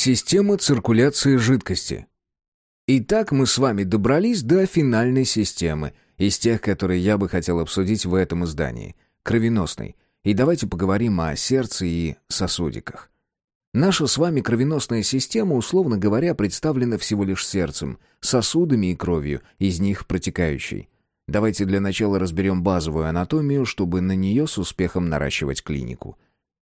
Система циркуляции жидкости. Итак, мы с вами добрались до финальной системы, из тех, которые я бы хотел обсудить в этом издании, кровеносной. И давайте поговорим о сердце и сосудиках. Наша с вами кровеносная система, условно говоря, представлена всего лишь сердцем, сосудами и кровью, из них протекающей. Давайте для начала разберем базовую анатомию, чтобы на нее с успехом наращивать клинику.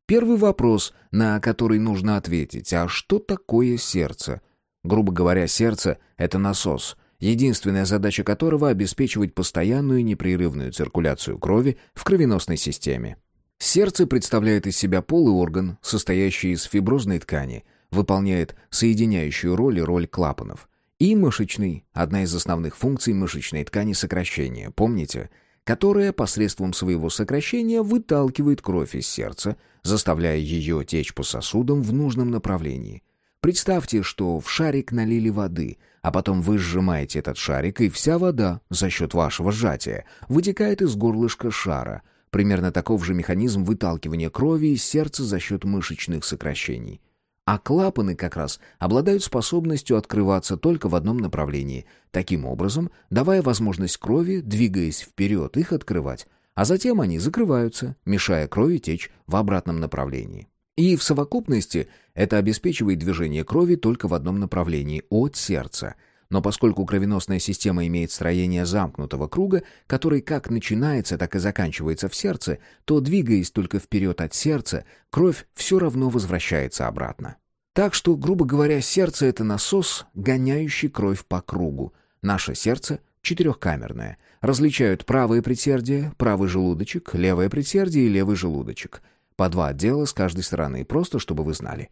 Первый вопрос, на который нужно ответить, а что такое сердце? Грубо говоря, сердце – это насос, единственная задача которого – обеспечивать постоянную непрерывную циркуляцию крови в кровеносной системе. Сердце представляет из себя полый орган, состоящий из фиброзной ткани, выполняет соединяющую роль и роль клапанов. И мышечный – одна из основных функций мышечной ткани сокращения, помните – которая посредством своего сокращения выталкивает кровь из сердца, заставляя ее течь по сосудам в нужном направлении. Представьте, что в шарик налили воды, а потом вы сжимаете этот шарик, и вся вода, за счет вашего сжатия, вытекает из горлышка шара. Примерно таков же механизм выталкивания крови из сердца за счет мышечных сокращений. А клапаны как раз обладают способностью открываться только в одном направлении, таким образом давая возможность крови, двигаясь вперед, их открывать, а затем они закрываются, мешая крови течь в обратном направлении. И в совокупности это обеспечивает движение крови только в одном направлении, от сердца. Но поскольку кровеносная система имеет строение замкнутого круга, который как начинается, так и заканчивается в сердце, то, двигаясь только вперед от сердца, кровь все равно возвращается обратно. Так что, грубо говоря, сердце — это насос, гоняющий кровь по кругу. Наше сердце четырехкамерное. Различают правое предсердие, правый желудочек, левое предсердие и левый желудочек. По два отдела с каждой стороны, просто чтобы вы знали.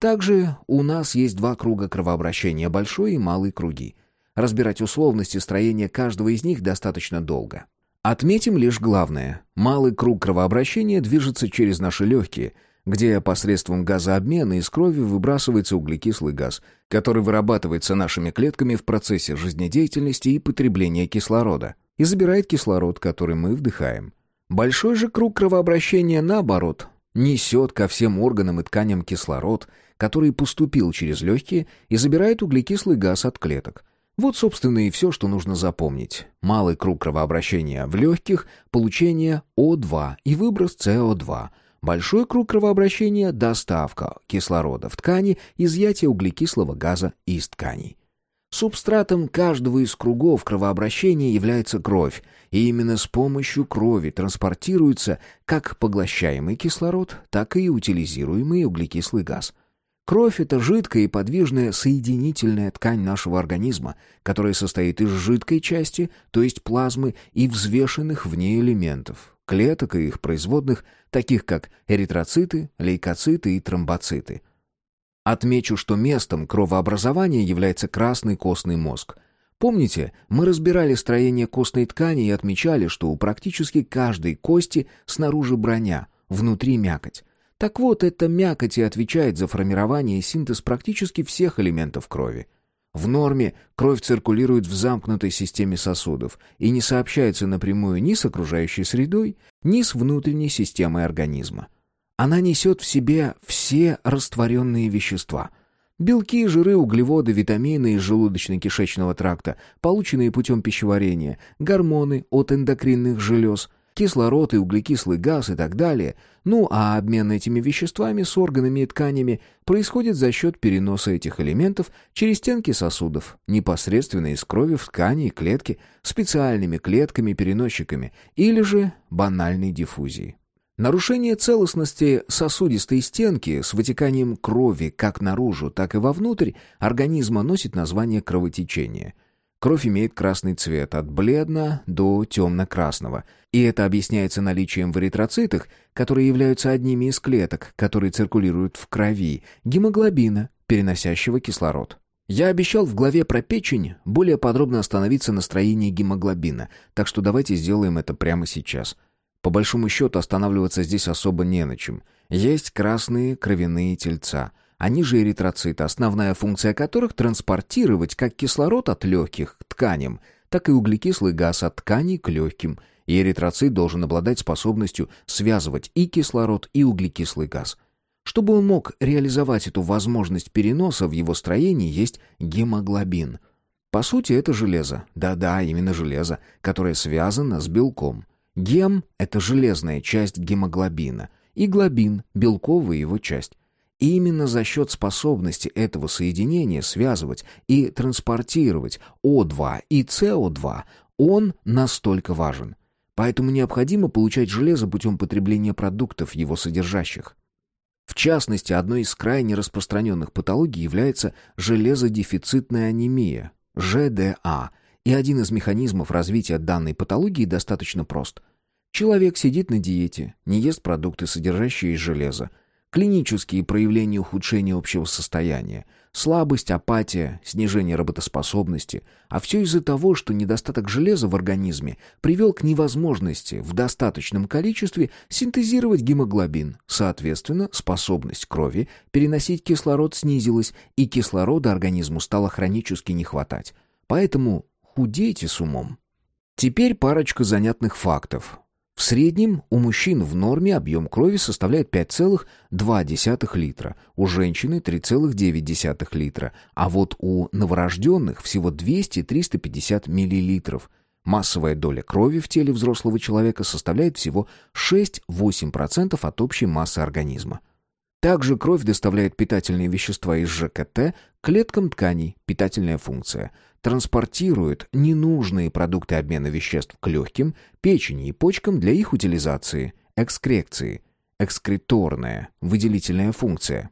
Также у нас есть два круга кровообращения, большой и малый круги. Разбирать условности строения каждого из них достаточно долго. Отметим лишь главное. Малый круг кровообращения движется через наши легкие, где посредством газообмена из крови выбрасывается углекислый газ, который вырабатывается нашими клетками в процессе жизнедеятельности и потребления кислорода, и забирает кислород, который мы вдыхаем. Большой же круг кровообращения, наоборот, несет ко всем органам и тканям кислород, который поступил через легкие и забирает углекислый газ от клеток. Вот, собственно, и все, что нужно запомнить. Малый круг кровообращения в легких, получение О2 и выброс СО2. Большой круг кровообращения – доставка кислорода в ткани, изъятие углекислого газа из тканей. Субстратом каждого из кругов кровообращения является кровь, и именно с помощью крови транспортируется как поглощаемый кислород, так и утилизируемый углекислый газ. Кровь – это жидкая и подвижная соединительная ткань нашего организма, которая состоит из жидкой части, то есть плазмы, и взвешенных в ней элементов, клеток и их производных, таких как эритроциты, лейкоциты и тромбоциты – Отмечу, что местом кровообразования является красный костный мозг. Помните, мы разбирали строение костной ткани и отмечали, что у практически каждой кости снаружи броня, внутри мякоть. Так вот, эта мякоть и отвечает за формирование и синтез практически всех элементов крови. В норме кровь циркулирует в замкнутой системе сосудов и не сообщается напрямую ни с окружающей средой, ни с внутренней системой организма. Она несет в себе все растворенные вещества. Белки, жиры, углеводы, витамины из желудочно-кишечного тракта, полученные путем пищеварения, гормоны от эндокринных желез, кислород и углекислый газ и так далее. Ну а обмен этими веществами с органами и тканями происходит за счет переноса этих элементов через стенки сосудов, непосредственно из крови в ткани и клетки, специальными клетками-переносчиками или же банальной диффузией. Нарушение целостности сосудистой стенки с вытеканием крови как наружу, так и вовнутрь организма носит название кровотечения. Кровь имеет красный цвет от бледно до темно-красного, и это объясняется наличием в эритроцитах, которые являются одними из клеток, которые циркулируют в крови, гемоглобина, переносящего кислород. Я обещал в главе про печень более подробно остановиться на строении гемоглобина, так что давайте сделаем это прямо сейчас – по большому счету останавливаться здесь особо не на чем. Есть красные кровяные тельца. Они же эритроциты, основная функция которых транспортировать как кислород от легких к тканям, так и углекислый газ от тканей к легким. И эритроцит должен обладать способностью связывать и кислород, и углекислый газ. Чтобы он мог реализовать эту возможность переноса, в его строении есть гемоглобин. По сути, это железо. Да-да, именно железо, которое связано с белком. Гем — это железная часть гемоглобина, и глобин — белковая его часть. Именно за счет способности этого соединения связывать и транспортировать О2 и СО2 он настолько важен. Поэтому необходимо получать железо путем потребления продуктов, его содержащих. В частности, одной из крайне распространенных патологий является железодефицитная анемия, ЖДА, и один из механизмов развития данной патологии достаточно прост. Человек сидит на диете, не ест продукты, содержащие железо, Клинические проявления ухудшения общего состояния, слабость, апатия, снижение работоспособности, а все из-за того, что недостаток железа в организме привел к невозможности в достаточном количестве синтезировать гемоглобин. Соответственно, способность крови переносить кислород снизилась, и кислорода организму стало хронически не хватать. Поэтому худейте с умом. Теперь парочка занятных фактов. В среднем у мужчин в норме объем крови составляет 5,2 литра, у женщины 3,9 литра, а вот у новорожденных всего 200-350 миллилитров. Массовая доля крови в теле взрослого человека составляет всего 6-8% от общей массы организма. Также кровь доставляет питательные вещества из ЖКТ клеткам тканей, питательная функция. Транспортирует ненужные продукты обмена веществ к легким, печени и почкам для их утилизации, экскрекции, экскреторная, выделительная функция.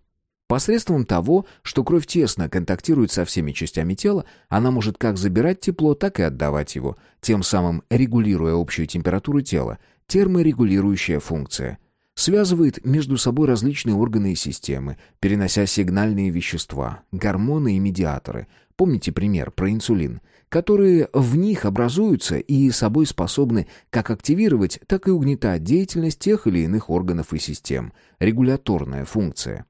Посредством того, что кровь тесно контактирует со всеми частями тела, она может как забирать тепло, так и отдавать его, тем самым регулируя общую температуру тела, терморегулирующая функция – связывает между собой различные органы и системы, перенося сигнальные вещества, гормоны и медиаторы. Помните пример про инсулин, которые в них образуются и собой способны как активировать, так и угнетать деятельность тех или иных органов и систем. Регуляторная функция.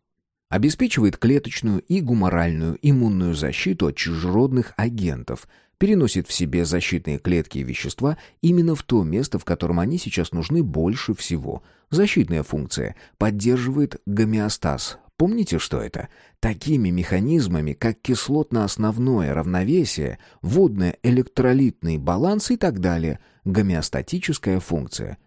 Обеспечивает клеточную и гуморальную иммунную защиту от чужеродных агентов – переносит в себе защитные клетки и вещества именно в то место, в котором они сейчас нужны больше всего. Защитная функция поддерживает гомеостаз. Помните, что это? Такими механизмами, как кислотно-основное равновесие, водно-электролитный баланс и так далее, гомеостатическая функция.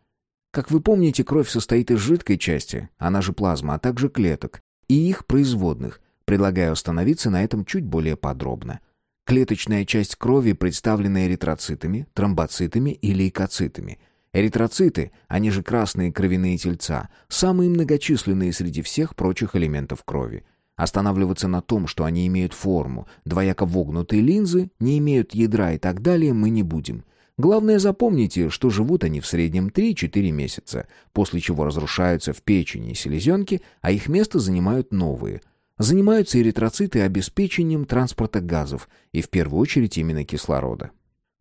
Как вы помните, кровь состоит из жидкой части, она же плазма, а также клеток, и их производных. Предлагаю остановиться на этом чуть более подробно. Клеточная часть крови представлена эритроцитами, тромбоцитами и лейкоцитами. Эритроциты, они же красные кровяные тельца, самые многочисленные среди всех прочих элементов крови. Останавливаться на том, что они имеют форму, двояко вогнутые линзы, не имеют ядра и так далее, мы не будем. Главное запомните, что живут они в среднем 3-4 месяца, после чего разрушаются в печени и селезенке, а их место занимают новые – занимаются эритроциты обеспечением транспорта газов и в первую очередь именно кислорода.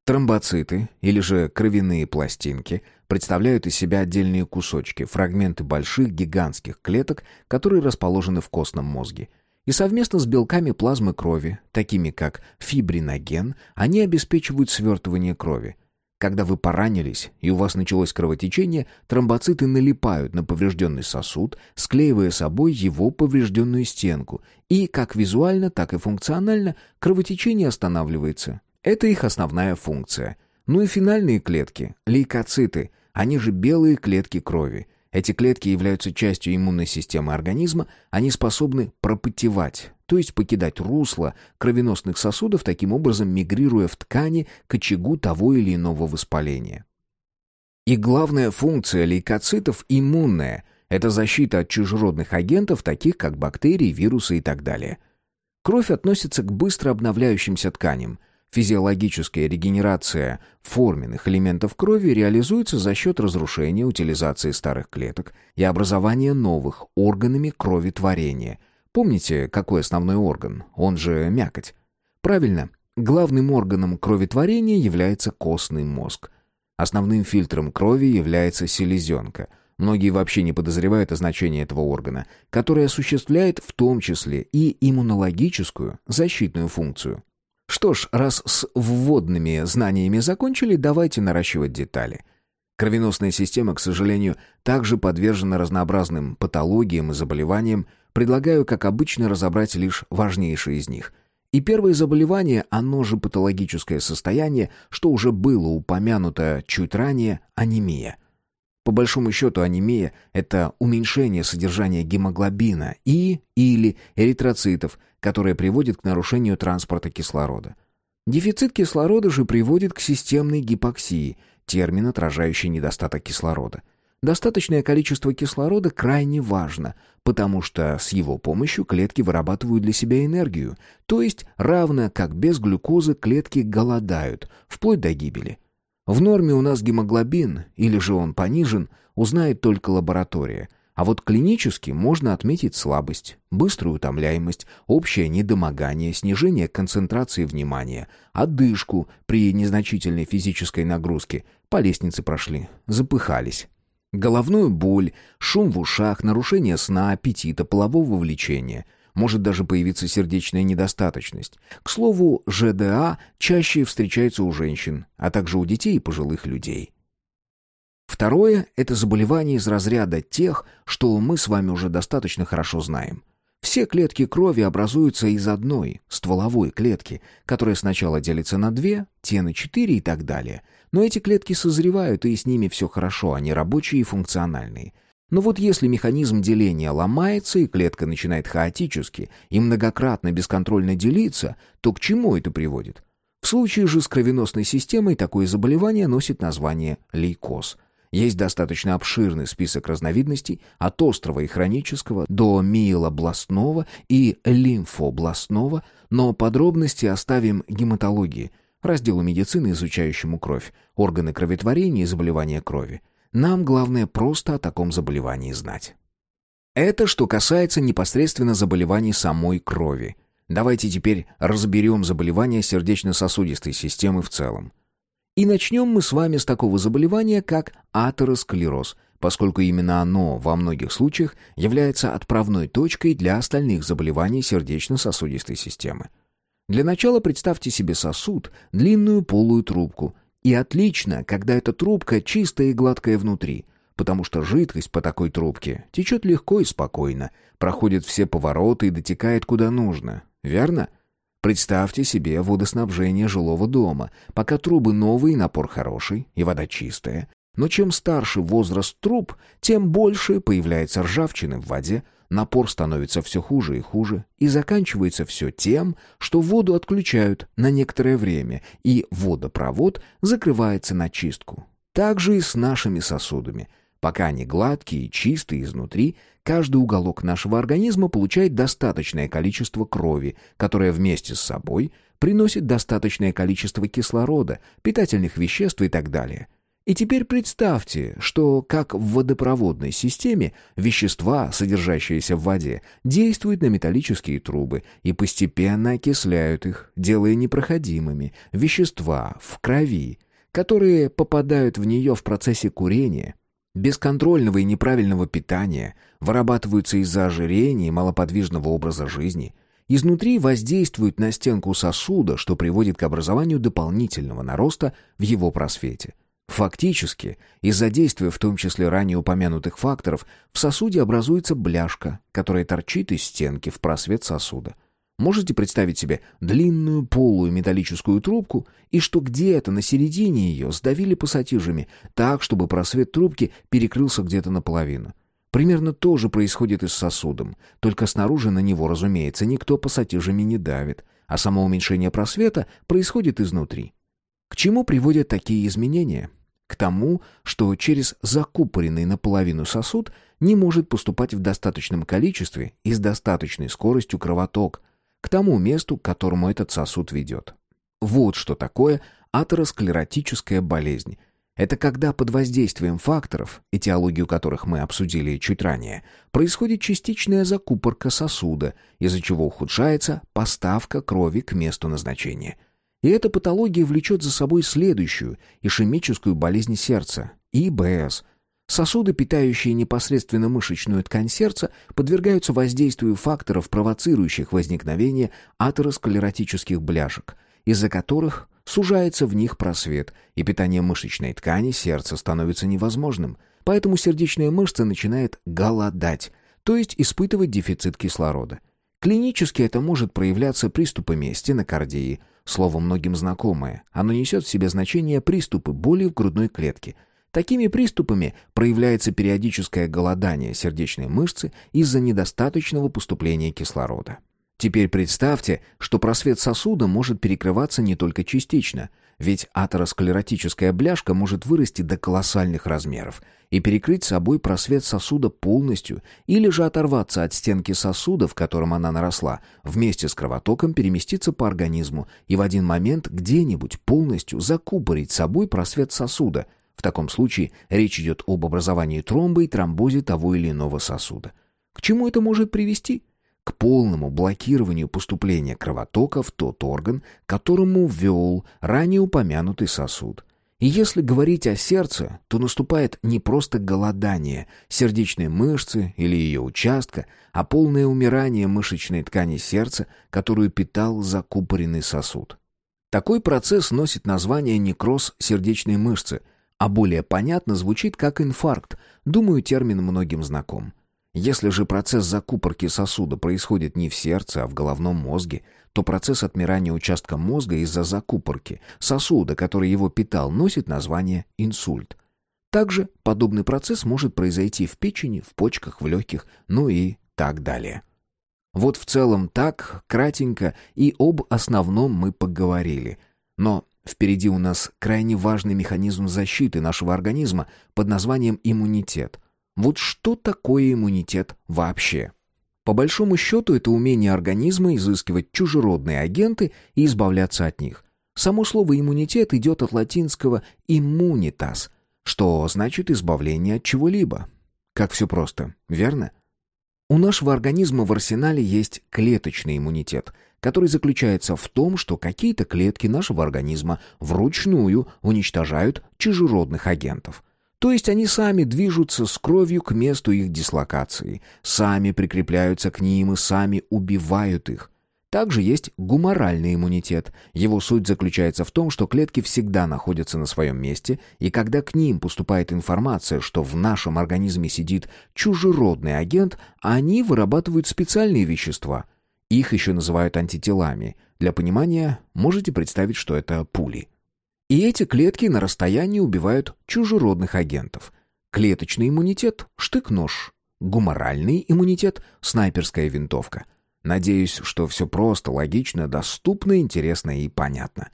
Тромбоциты, или же кровяные пластинки, представляют из себя отдельные кусочки, фрагменты больших гигантских клеток, которые расположены в костном мозге. И совместно с белками плазмы крови, такими как фибриноген, они обеспечивают свертывание крови. Когда вы поранились и у вас началось кровотечение, тромбоциты налипают на поврежденный сосуд, склеивая собой его поврежденную стенку, и как визуально, так и функционально кровотечение останавливается. Это их основная функция. Ну и финальные клетки, лейкоциты, они же белые клетки крови. Эти клетки являются частью иммунной системы организма, они способны пропотевать, то есть покидать русло кровеносных сосудов, таким образом мигрируя в ткани к очагу того или иного воспаления. И главная функция лейкоцитов – иммунная – это защита от чужеродных агентов, таких как бактерии, вирусы и так далее. Кровь относится к быстро обновляющимся тканям. Физиологическая регенерация форменных элементов крови реализуется за счет разрушения, утилизации старых клеток и образования новых органами кроветворения – Помните, какой основной орган? Он же мякоть. Правильно, главным органом кроветворения является костный мозг. Основным фильтром крови является селезенка. Многие вообще не подозревают о значении этого органа, который осуществляет в том числе и иммунологическую защитную функцию. Что ж, раз с вводными знаниями закончили, давайте наращивать детали. Кровеносная система, к сожалению, также подвержена разнообразным патологиям и заболеваниям. Предлагаю, как обычно, разобрать лишь важнейшие из них. И первое заболевание, оно же патологическое состояние, что уже было упомянуто чуть ранее, анемия. По большому счету анемия – это уменьшение содержания гемоглобина и или эритроцитов, которое приводит к нарушению транспорта кислорода. Дефицит кислорода же приводит к системной гипоксии – термин, отражающий недостаток кислорода. Достаточное количество кислорода крайне важно, потому что с его помощью клетки вырабатывают для себя энергию, то есть равно как без глюкозы клетки голодают, вплоть до гибели. В норме у нас гемоглобин, или же он понижен, узнает только лаборатория – а вот клинически можно отметить слабость, быструю утомляемость, общее недомогание, снижение концентрации внимания, одышку при незначительной физической нагрузке, по лестнице прошли, запыхались. Головную боль, шум в ушах, нарушение сна, аппетита, полового влечения. Может даже появиться сердечная недостаточность. К слову, ЖДА чаще встречается у женщин, а также у детей и пожилых людей. Второе – это заболевание из разряда тех, что мы с вами уже достаточно хорошо знаем. Все клетки крови образуются из одной, стволовой клетки, которая сначала делится на две, те на четыре и так далее. Но эти клетки созревают, и с ними все хорошо, они рабочие и функциональные. Но вот если механизм деления ломается, и клетка начинает хаотически и многократно бесконтрольно делиться, то к чему это приводит? В случае же с кровеносной системой такое заболевание носит название лейкоз – есть достаточно обширный список разновидностей от острого и хронического до миелобластного и лимфобластного, но подробности оставим гематологии, разделу медицины, изучающему кровь, органы кроветворения и заболевания крови. Нам главное просто о таком заболевании знать. Это что касается непосредственно заболеваний самой крови. Давайте теперь разберем заболевания сердечно-сосудистой системы в целом. И начнем мы с вами с такого заболевания, как атеросклероз, поскольку именно оно во многих случаях является отправной точкой для остальных заболеваний сердечно-сосудистой системы. Для начала представьте себе сосуд, длинную полую трубку. И отлично, когда эта трубка чистая и гладкая внутри, потому что жидкость по такой трубке течет легко и спокойно, проходит все повороты и дотекает куда нужно. Верно? Представьте себе водоснабжение жилого дома. Пока трубы новые, напор хороший и вода чистая. Но чем старше возраст труб, тем больше появляется ржавчины в воде, напор становится все хуже и хуже, и заканчивается все тем, что воду отключают на некоторое время, и водопровод закрывается на чистку. Так же и с нашими сосудами – Пока они гладкие и чистые изнутри, каждый уголок нашего организма получает достаточное количество крови, которое вместе с собой приносит достаточное количество кислорода, питательных веществ и так далее. И теперь представьте, что, как в водопроводной системе, вещества, содержащиеся в воде, действуют на металлические трубы и постепенно окисляют их, делая непроходимыми вещества в крови, которые попадают в нее в процессе курения – бесконтрольного и неправильного питания, вырабатываются из-за ожирения и малоподвижного образа жизни, изнутри воздействуют на стенку сосуда, что приводит к образованию дополнительного нароста в его просвете. Фактически, из-за действия в том числе ранее упомянутых факторов, в сосуде образуется бляшка, которая торчит из стенки в просвет сосуда. Можете представить себе длинную полую металлическую трубку, и что где-то на середине ее сдавили пассатижами, так, чтобы просвет трубки перекрылся где-то наполовину. Примерно то же происходит и с сосудом, только снаружи на него, разумеется, никто пассатижами не давит, а само уменьшение просвета происходит изнутри. К чему приводят такие изменения? К тому, что через закупоренный наполовину сосуд не может поступать в достаточном количестве и с достаточной скоростью кровоток – к тому месту, к которому этот сосуд ведет. Вот что такое атеросклеротическая болезнь. Это когда под воздействием факторов, этиологию которых мы обсудили чуть ранее, происходит частичная закупорка сосуда, из-за чего ухудшается поставка крови к месту назначения. И эта патология влечет за собой следующую – ишемическую болезнь сердца, ИБС – Сосуды, питающие непосредственно мышечную ткань сердца, подвергаются воздействию факторов, провоцирующих возникновение атеросклеротических бляшек. из-за которых сужается в них просвет, и питание мышечной ткани сердца становится невозможным. Поэтому сердечная мышца начинает голодать, то есть испытывать дефицит кислорода. Клинически это может проявляться приступами стенокардии, слово многим знакомое. Оно несет в себе значение приступы боли в грудной клетке. Такими приступами проявляется периодическое голодание сердечной мышцы из-за недостаточного поступления кислорода. Теперь представьте, что просвет сосуда может перекрываться не только частично, ведь атеросклеротическая бляшка может вырасти до колоссальных размеров и перекрыть собой просвет сосуда полностью или же оторваться от стенки сосуда, в котором она наросла, вместе с кровотоком переместиться по организму и в один момент где-нибудь полностью закупорить собой просвет сосуда. Таком случае речь идет об образовании тромба и тромбозе того или иного сосуда. К чему это может привести? к полному блокированию поступления кровотока в тот орган, которому ввел ранее упомянутый сосуд. И если говорить о сердце, то наступает не просто голодание сердечной мышцы или ее участка, а полное умирание мышечной ткани сердца, которую питал закупоренный сосуд. Такой процесс носит название некроз сердечной мышцы, а более понятно звучит как инфаркт, думаю, термин многим знаком. Если же процесс закупорки сосуда происходит не в сердце, а в головном мозге, то процесс отмирания участка мозга из-за закупорки сосуда, который его питал, носит название инсульт. Также подобный процесс может произойти в печени, в почках, в легких, ну и так далее. Вот в целом так, кратенько, и об основном мы поговорили. Но впереди у нас крайне важный механизм защиты нашего организма под названием иммунитет. Вот что такое иммунитет вообще? По большому счету, это умение организма изыскивать чужеродные агенты и избавляться от них. Само слово «иммунитет» идет от латинского «immunitas», что значит избавление от чего-либо. Как все просто, верно? У нашего организма в арсенале есть клеточный иммунитет, который заключается в том, что какие-то клетки нашего организма вручную уничтожают чужеродных агентов – то есть они сами движутся с кровью к месту их дислокации, сами прикрепляются к ним и сами убивают их. Также есть гуморальный иммунитет. Его суть заключается в том, что клетки всегда находятся на своем месте, и когда к ним поступает информация, что в нашем организме сидит чужеродный агент, они вырабатывают специальные вещества. Их еще называют антителами. Для понимания можете представить, что это пули. И эти клетки на расстоянии убивают чужеродных агентов. Клеточный иммунитет – штык-нож. Гуморальный иммунитет – снайперская винтовка. Надеюсь, что все просто, логично, доступно, интересно и понятно.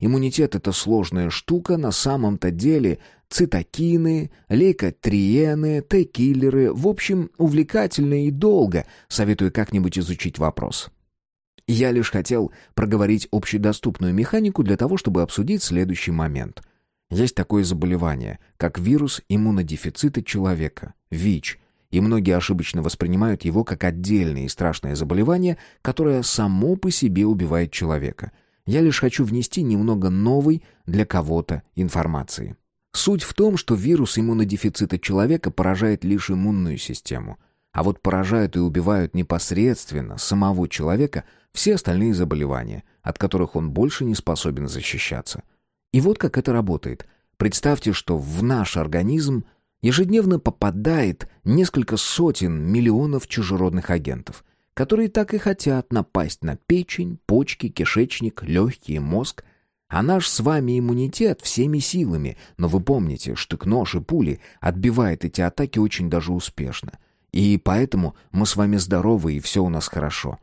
Иммунитет – это сложная штука, на самом-то деле цитокины, лейкотриены, Т-киллеры, в общем, увлекательно и долго. Советую как-нибудь изучить вопрос. Я лишь хотел проговорить общедоступную механику для того, чтобы обсудить следующий момент. Есть такое заболевание, как вирус иммунодефицита человека, ВИЧ, и многие ошибочно воспринимают его как отдельное и страшное заболевание, которое само по себе убивает человека. Я лишь хочу внести немного новой для кого-то информации. Суть в том, что вирус иммунодефицита человека поражает лишь иммунную систему – а вот поражают и убивают непосредственно самого человека все остальные заболевания, от которых он больше не способен защищаться. И вот как это работает. Представьте, что в наш организм ежедневно попадает несколько сотен миллионов чужеродных агентов, которые так и хотят напасть на печень, почки, кишечник, легкие, мозг. А наш с вами иммунитет всеми силами, но вы помните, штык-нож и пули отбивает эти атаки очень даже успешно – и поэтому мы с вами здоровы, и все у нас хорошо.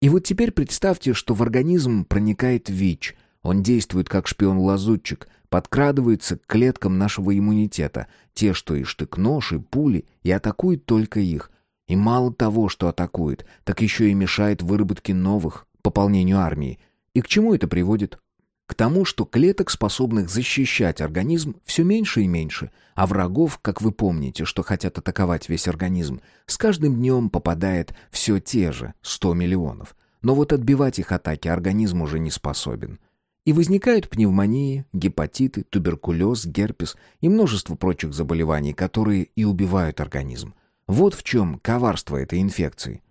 И вот теперь представьте, что в организм проникает ВИЧ. Он действует как шпион-лазутчик, подкрадывается к клеткам нашего иммунитета, те, что и штык-нож, и пули, и атакует только их. И мало того, что атакует, так еще и мешает выработке новых, пополнению армии. И к чему это приводит? К тому, что клеток, способных защищать организм, все меньше и меньше, а врагов, как вы помните, что хотят атаковать весь организм, с каждым днем попадает все те же 100 миллионов. Но вот отбивать их атаки организм уже не способен. И возникают пневмонии, гепатиты, туберкулез, герпес и множество прочих заболеваний, которые и убивают организм. Вот в чем коварство этой инфекции.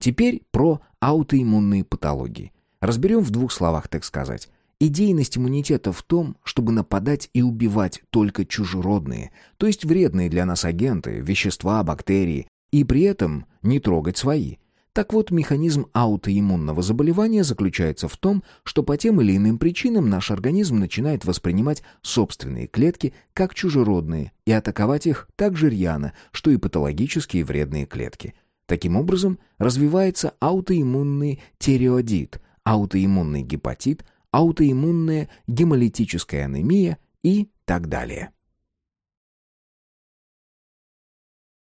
Теперь про аутоиммунные патологии. Разберем в двух словах, так сказать. Идейность иммунитета в том, чтобы нападать и убивать только чужеродные, то есть вредные для нас агенты, вещества, бактерии, и при этом не трогать свои. Так вот, механизм аутоиммунного заболевания заключается в том, что по тем или иным причинам наш организм начинает воспринимать собственные клетки как чужеродные и атаковать их так же рьяно, что и патологические вредные клетки. Таким образом, развивается аутоиммунный тиреоидит, аутоиммунный гепатит – аутоиммунная гемолитическая анемия и так далее.